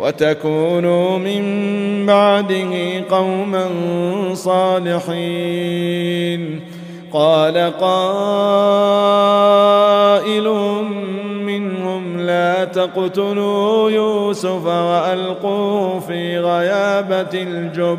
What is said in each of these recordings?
وتكونوا من بعده قوما صالحين. قال قائل منهم لا تقتلوا يوسف وألقوه في غيابة الجب.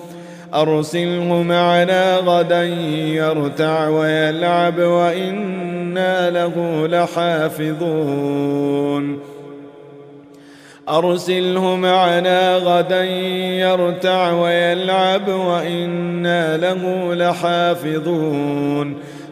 أرسله معنا غدا يرتع ويلعب وإنا له لحافظون. أرسله معنا غدا يرتع ويلعب وإنا له لحافظون.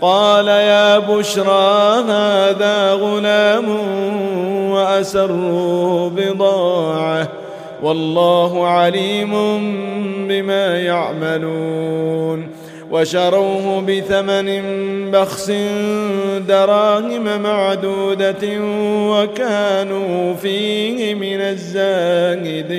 قال يا بشرى هذا غلام وأسروا بضاعة والله عليم بما يعملون وشروه بثمن بخس دراهم معدودة وكانوا فيه من الزاهدين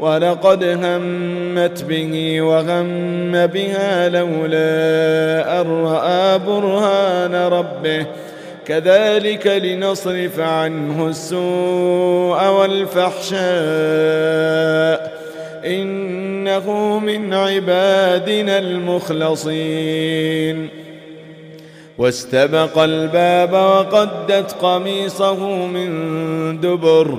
ولقد همت به وغم بها لولا أن رأى برهان ربه. كذلك لنصرف عنه السوء والفحشاء. إنه من عبادنا المخلصين. واستبق الباب وقدت قميصه من دبر.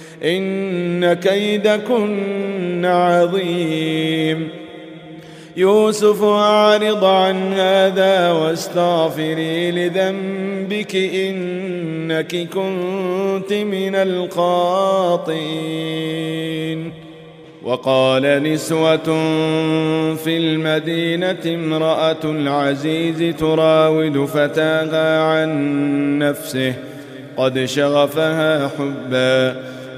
إن كيدكن عظيم. يوسف أعرض عن هذا واستغفري لذنبك إنك كنت من القاطين وقال نسوة في المدينة امرأة العزيز تراود فتاها عن نفسه. قد شغفها حباً.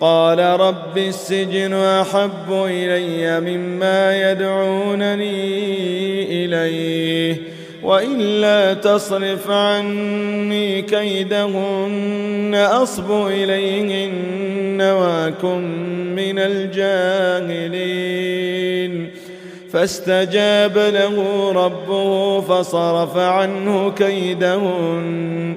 قال رب السجن أحب إلي مما يدعونني إليه وإلا تصرف عني كيدهن أصب إليهن وأكن من الجاهلين فاستجاب له ربه فصرف عنه كيدهن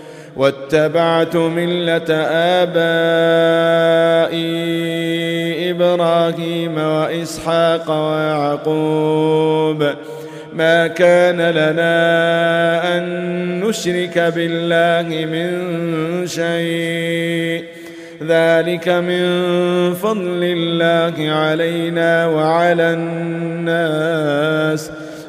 واتبعت ملة آبائي إبراهيم وإسحاق ويعقوب. ما كان لنا أن نشرك بالله من شيء. ذلك من فضل الله علينا وعلى الناس ۖ.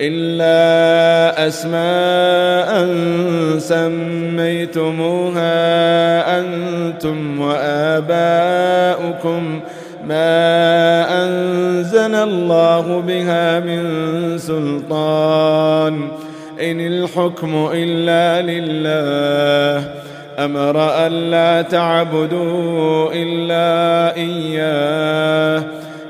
إلا أسماء سميتموها أنتم وآباؤكم ما أنزل الله بها من سلطان إن الحكم إلا لله أمر أن لا تعبدوا إلا إياه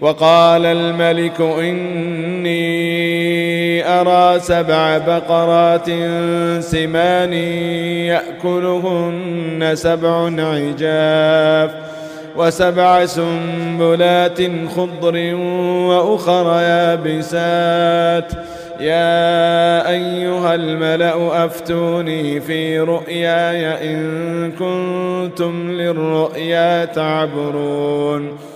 وقال الملك إني أرى سبع بقرات سمان يأكلهن سبع عجاف وسبع سنبلات خضر وأخر يابسات. يا أيها الملأ أفتوني في رؤياي إن كنتم للرؤيا تعبرون.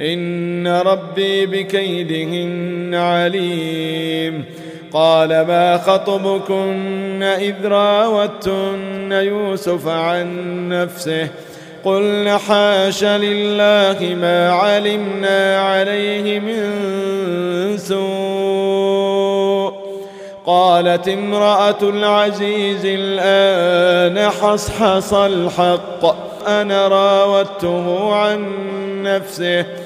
ان ربي بكيدهن عليم. قال ما خطبكن إذ راوتن يوسف عن نفسه قل حاش لله ما علمنا عليه من سوء قالت امرأة العزيز الآن حصحص الحق أنا راودته عن نفسه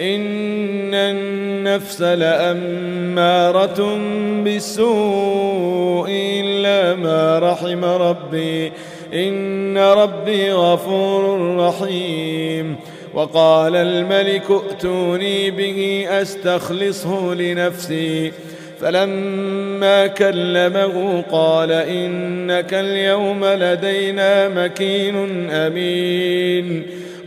ان النفس لأمارة بالسوء الا ما رحم ربي ان ربي غفور رحيم. وقال الملك ائتوني به استخلصه لنفسي فلما كلمه قال انك اليوم لدينا مكين امين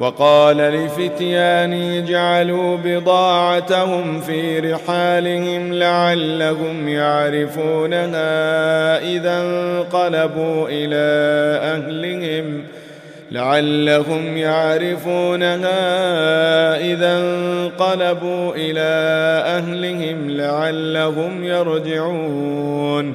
وقال لفتياني جعلوا بضاعتهم في رحالهم لعلهم يعرفونها إذا انقلبوا إلى أهلهم لعلهم يعرفونها إذا انقلبوا إلى أهلهم لعلهم يرجعون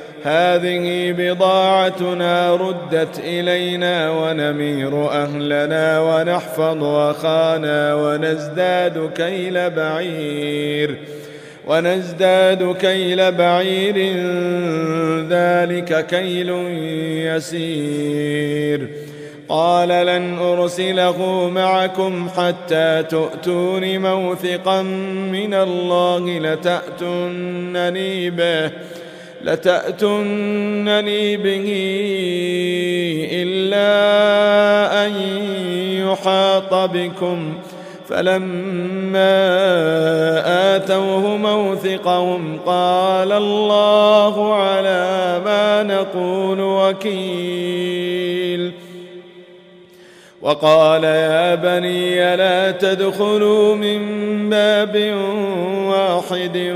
هذه بضاعتنا ردت إلينا ونمير أهلنا ونحفظ أخانا ونزداد كيل بعير ونزداد كيل بعير ذلك كيل يسير قال لن أرسله معكم حتى تؤتون موثقا من الله لتأتونني به لتأتنني به إلا أن يحاط بكم. فلما آتوه موثقهم قال الله على ما نقول وكيل. وقال يا بني لا تدخلوا من باب واحد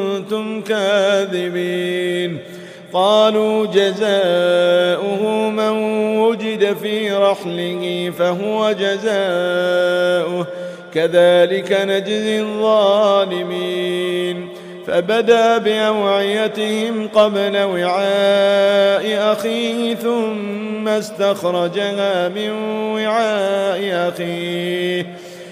الكاذبين. قالوا جزاؤه من وجد في رحله فهو جزاؤه. كذلك نجزي الظالمين. فبدا بأوعيتهم قبل وعاء أخيه ثم استخرجها من وعاء أخيه.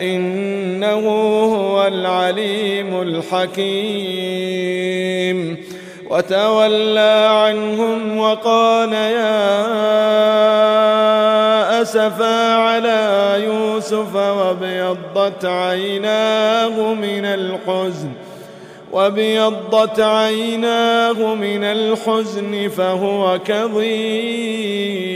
إنه هو العليم الحكيم. وتولى عنهم وقال يا أسفا على يوسف وابيضت عيناه من الحزن وبيضت عيناه من الحزن فهو كظيم.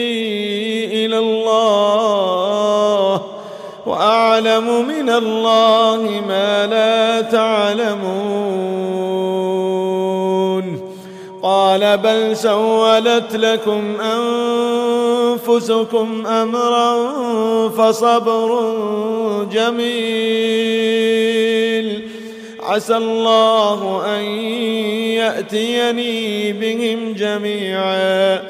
أعلم من الله ما لا تعلمون. قال بل سولت لكم أنفسكم أمرا فصبر جميل. عسى الله أن يأتيني بهم جميعا.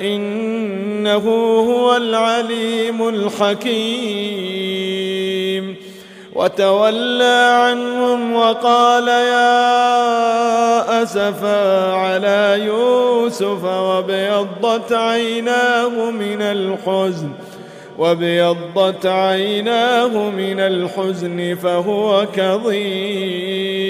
إنه هو العليم الحكيم. وتولى عنهم وقال يا أسفا على يوسف وابيضت عيناه من الحزن وبيضت عيناه من الحزن فهو كظيم.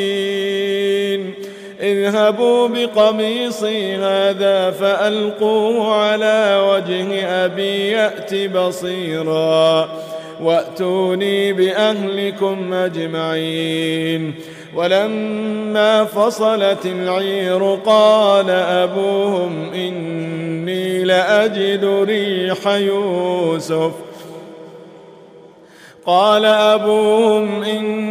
اذهبوا بقميصي هذا فألقوه على وجه أبي يأتي بصيرا وأتوني بأهلكم أجمعين. ولما فصلت العير قال أبوهم إني لأجد ريح يوسف. قال أبوهم إني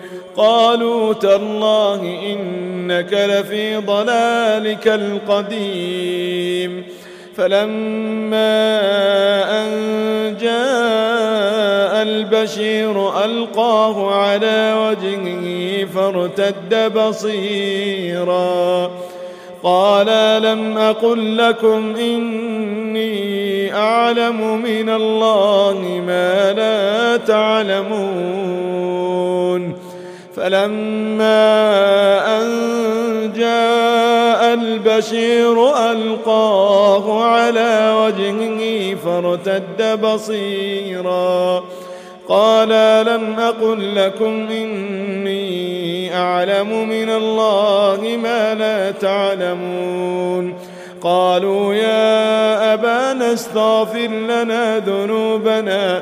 قالوا تالله إنك لفي ضلالك القديم. فلما أن جاء البشير ألقاه على وجهه فارتد بصيرا. قال لم أقل لكم إني أعلم من الله ما لا تعلمون. فلما أن جاء البشير ألقاه على وجهه فارتد بصيرا. قال لم أقل لكم إني أعلم من الله ما لا تعلمون. قالوا يا أبانا استغفر لنا ذنوبنا.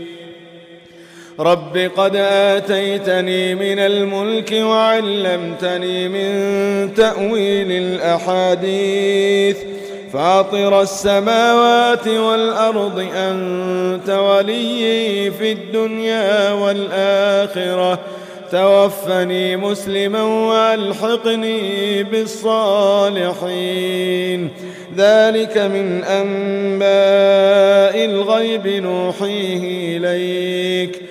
رب قد آتيتني من الملك وعلمتني من تأويل الأحاديث فاطر السماوات والأرض أنت ولي في الدنيا والآخرة توفني مسلما والحقني بالصالحين ذلك من أنباء الغيب نوحيه إليك